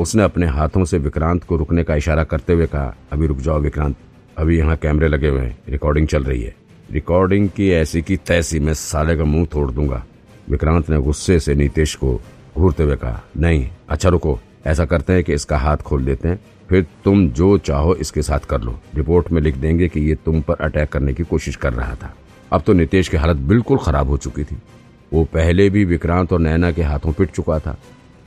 उसने अपने हाथों से विक्रांत को रुकने का इशारा करते हुए कहा, अभी रुक जाओ विक्रांत, अभी यहाँ कैमरे लगे हुए हैं रिकॉर्डिंग चल रही है। रिकॉर्डिंग की ऐसी की तैसी मैं साले का मुँह तोड़ दूँगा। विक्रांत ने गुस्से से नीतीश को घूरते हुए कहा, नहीं अच्छा रुको, ऐसा करते हैं कि इसका हाथ खोल देते हैं, फिर तुम जो चाहो इसके साथ कर लो। रिपोर्ट में लिख देंगे कि ये तुम पर अटैक करने की कोशिश कर रहा था। अब तो नितेश की हालत बिल्कुल खराब हो चुकी थी। वो पहले भी विक्रांत और नैना के हाथों पिट चुका था।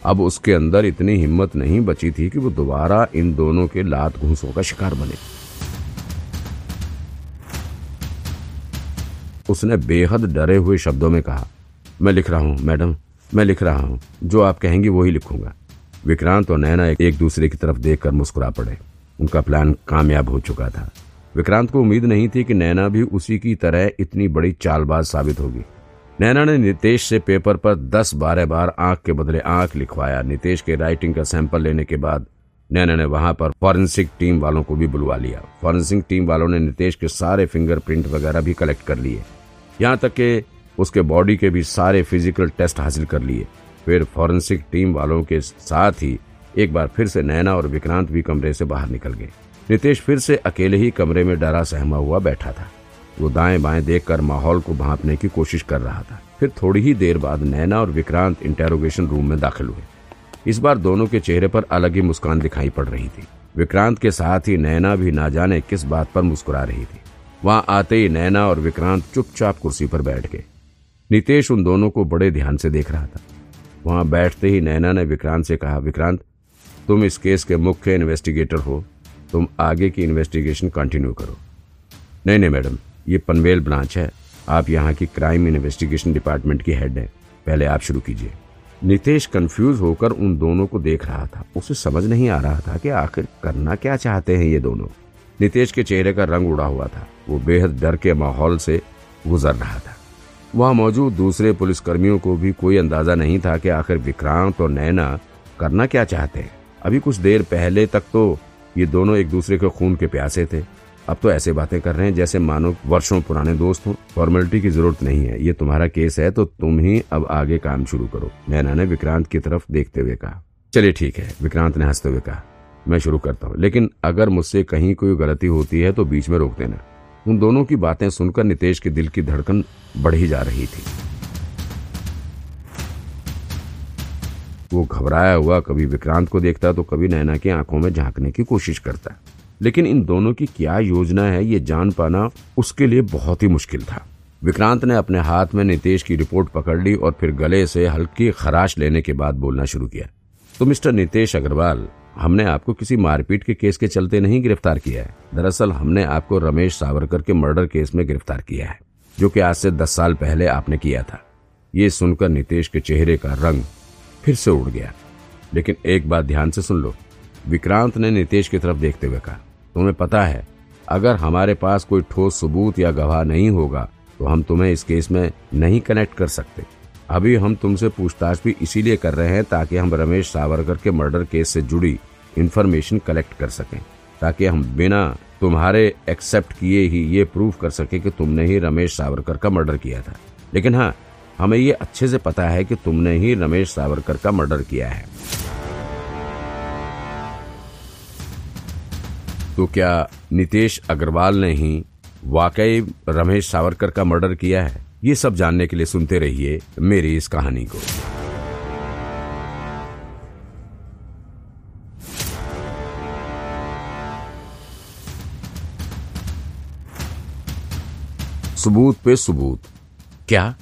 अब उसके अंदर इतनी हिम्मत नहीं बची थी कि वो दोबारा इन दोनों के लात घूसों का शिकार बने। उसने बेहद डरे हुए शब्दों में कहा, मैं लिख रहा हूँ, मैडम, मैं लिख रहा हूँ। जो आप कहेंगी वही लिखूँगा। विक्रांत और नैना एक दूसरे की तरफ़ देखकर मुस्कुरा पड़े। उनका प्लान कामयाब हो चुका था। विक्रांत को उम्मीद नहीं थी कि नैना भी उसी की तरह इतनी बड़ी चालबाज साबित होगी। नैना ने नितेश से पेपर पर दस बारह बार आँख के बदले आँख लिखवाया। नितेश के राइटिंग का सैंपल लेने के बाद नैना ने वहाँ पर फॉरेंसिक टीम वालों को भी बुलवा लिया। फॉरेंसिक टीम वालों ने नितेश के सारे फिंगरप्रिंट वगैरह भी कलेक्ट कर लिए। यहाँ तक के उसके बॉडी के भी सारे फ़िज़िकल टेस्ट हासिल कर लिए। फिर फॉरेंसिक टीम वालों के साथ ही एक बार फिर से नैना और विक्रांत भी कमरे से बाहर निकल गए। नितेश फिर से अकेले ही कमरे में डरा सहमा हुआ बैठा था। वो दाएँ बाएँ देखकर माहौल को भांपने की कोशिश कर रहा था। फिर थोड़ी ही देर बाद नैना और विक्रांत इंटेरोगेशन रूम में दाखिल हुए। इस बार दोनों के चेहरे पर अलग ही मुस्कान दिखाई पड़ रही थी। विक्रांत के साथ ही नैना भी ना जाने किस बात पर मुस्कुरा रही थी। वहाँ आते ही नैना और विक्रांत चुपचाप कुर्सी पर बैठ गए। नितेश उन दोनों को बड़े ध्यान से देख रहा था। वहाँ बैठते ही नैना ने विक्रांत से कहा, विक्रांत, तुम इस केस के मुख्य इन्वेस्टिगेटर हो। तुम आगे की इन्वेस्टिगेशन कंटिन्यू करो। नहीं नहीं, मैडम ये पनवेल ब्रांच है। आप यहाँ की क्राइम इन्वेस्टिगेशन डिपार्टमेंट की हेड है। पहले आप शुरू कीजिए। नितेश कंफ्यूज होकर उन दोनों को देख रहा था। उसे समझ नहीं आ रहा था कि आखिर करना क्या चाहते हैं ये दोनों। नितेश के चेहरे का रंग उड़ा हुआ था। वो बेहद डर के माहौल से गुजर रहा था। वहाँ मौजूद दूसरे पुलिसकर्मियों को भी कोई अंदाज़ा नहीं था कि आखिर विक्रांत और नैना करना क्या चाहते हैं। अभी कुछ देर पहले तक तो ये दोनों एक दूसरे के खून के प्यासे थे। अब तो ऐसे बातें कर रहे हैं जैसे मानो वर्षों पुराने दोस्त हों। फॉर्मेलिटी की ज़रूरत नहीं है। ये तुम्हारा केस है तो तुम ही अब आगे काम शुरू करो। नैना ने विक्रांत की तरफ़ देखते हुए कहा, चलिए ठीक है। विक्रांत ने हँसते हुए कहा, मैं शुरू करता हूँ। लेकिन अगर मुझसे कहीं कोई गलती होती है तो बीच में रोक देना। उन दोनों की बातें सुनकर नितेश के दिल की धड़कन बढ़ी जा रही थी। वो घबराया हुआ, कभी विक्रांत को देखता तो कभी नैना की आँखों में झांकने की कोशिश करता। लेकिन इन दोनों की क्या योजना है ये जान पाना उसके लिए बहुत ही मुश्किल था। विक्रांत ने अपने हाथ में नितेश की रिपोर्ट पकड़ ली और फिर गले से हल्की खराश लेने के बाद बोलना शुरू किया। तो मिस्टर नितेश अग्रवाल, हमने आपको किसी मारपीट के केस के चलते नहीं गिरफ़्तार किया है। दरअसल हमने आपको रमेश सावरकर के मर्डर केस में गिरफ़्तार किया है, जो कि आज से दस साल पहले आपने किया था। ये सुनकर नितेश के चेहरे का रंग फिर से उड़ गया। लेकिन एक बात ध्यान से सुन लो। विक्रांत ने नितेश की तरफ़ देखते हुए कहा तुम्हें पता है, अगर हमारे पास कोई ठोस सबूत या गवाह नहीं होगा तो हम तुम्हें इस केस में नहीं कनेक्ट कर सकते। अभी हम तुमसे पूछताछ भी इसीलिए कर रहे हैं ताकि हम रमेश सावरकर के मर्डर केस से जुड़ी इन्फॉर्मेशन कलेक्ट कर सकें, ताकि हम बिना तुम्हारे एक्सेप्ट किए ही ये प्रूव कर सके कि तुमने ही रमेश सावरकर का मर्डर किया था। लेकिन हाँ हमें ये अच्छे से पता है कि तुमने ही रमेश सावरकर का मर्डर किया है। तो क्या नितेश अग्रवाल ने ही वाकई रमेश सावरकर का मर्डर किया है? ये सब जानने के लिए सुनते रहिए मेरी इस कहानी को। सबूत पे सबूत। क्या?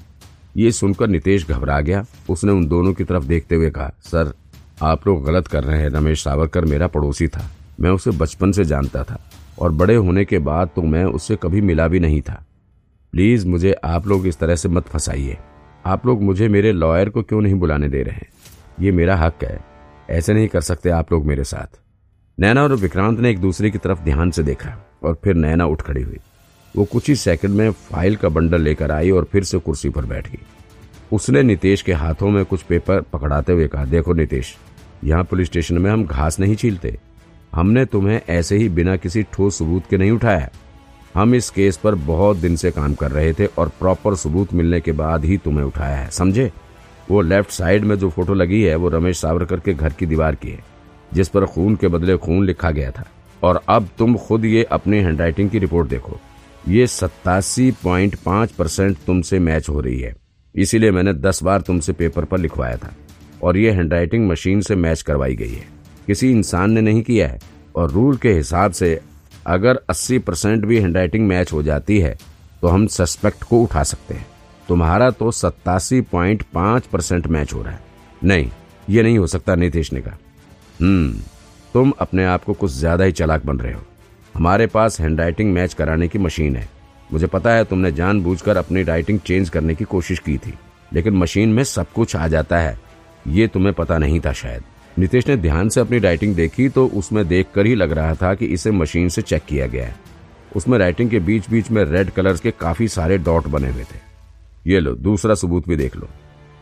ये सुनकर नितेश घबरा गया। उसने उन दोनों की तरफ़ देखते हुए कहा, सर, आप लोग गलत कर रहे हैं, रमेश सावरकर मेरा पड़ोसी था। मैं उसे बचपन से जानता था और बड़े होने के बाद तो मैं उससे कभी मिला भी नहीं था। प्लीज़ मुझे आप लोग इस तरह से मत फंसाइए। आप लोग मुझे मेरे लॉयर को क्यों नहीं बुलाने दे रहे हैं? ये मेरा हक है। ऐसे नहीं कर सकते आप लोग मेरे साथ। नैना और विक्रांत ने एक दूसरे की तरफ़ ध्यान से देखा और फिर नैना उठ खड़ी हुई। वो कुछ ही सेकंड में फ़ाइल का बंडल लेकर आई और फिर से कुर्सी पर बैठ गई। उसने नितेश के हाथों में कुछ पेपर पकड़ाते हुए कहा, देखो नितेश, यहाँ पुलिस स्टेशन में हम घास नहीं छीलते। हमने तुम्हें ऐसे ही बिना किसी ठोस सबूत के नहीं उठाया। हम इस केस पर बहुत दिन से काम कर रहे थे और प्रॉपर सबूत मिलने के बाद ही तुम्हें उठाया है, समझे? वो लेफ़्ट साइड में जो फ़ोटो लगी है, वो रमेश सावरकर के घर की दीवार की है, जिस पर खून के बदले खून लिखा गया था। और अब तुम खुद ये अपनी हैंडराइटिंग की रिपोर्ट देखो। ये सत्तासी पॉइंट पाँच परसेंट तुमसे मैच हो रही है। इसीलिए मैंने दस बार तुमसे पेपर पर लिखवाया था। और ये हैंडराइटिंग मशीन से मैच करवाई गई है। किसी इंसान ने नहीं किया है। और रूल के हिसाब से अगर 80 परसेंट भी हैंडराइटिंग मैच हो जाती है तो हम सस्पेक्ट को उठा सकते हैं। तुम्हारा तो सत्तासी पॉइंट पाँच परसेंट मैच हो रहा है। नहीं, ये नहीं हो सकता नीतीश ने कहा हम्म तुम अपने आप को कुछ ज़्यादा ही चलाक बन रहे हो। हमारे पास हैंडराइटिंग मैच कराने की मशीन है। मुझे पता है तुमने जानबूझकर अपनी राइटिंग चेंज करने की कोशिश की थी, लेकिन मशीन में सब कुछ आ जाता है। ये तुम्हें पता नहीं था शायद। नितेश ने ध्यान से अपनी राइटिंग देखी तो उसमें देखकर ही लग रहा था कि इसे मशीन से चेक किया गया है। उसमें राइटिंग के बीच बीच में रेड कलर्स के काफ़ी सारे डॉट बने हुए थे। ये लो, दूसरा सबूत भी देख लो।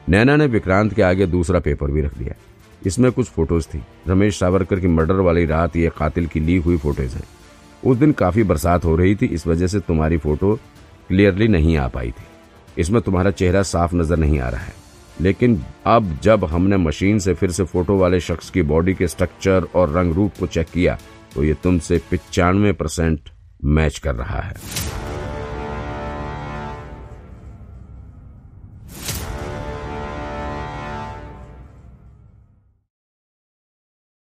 नैना ने विक्रांत के आगे दूसरा पेपर भी रख दिया। इसमें कुछ फ़ोटोज़ थी। रमेश सावरकर की मर्डर वाली रात ये कातिल की ली हुई फ़ोटोज़ हैं। उस दिन काफ़ी बरसात हो रही थी, इस वजह से तुम्हारी फ़ोटो क्लियरली नहीं आ पाई थी। इसमें तुम्हारा चेहरा साफ़ नज़र नहीं आ रहा है। लेकिन अब जब हमने मशीन से फिर से फ़ोटो वाले शख्स की बॉडी के स्ट्रक्चर और रंग रूप को चेक किया तो ये तुमसे पिचानवे परसेंट मैच कर रहा है।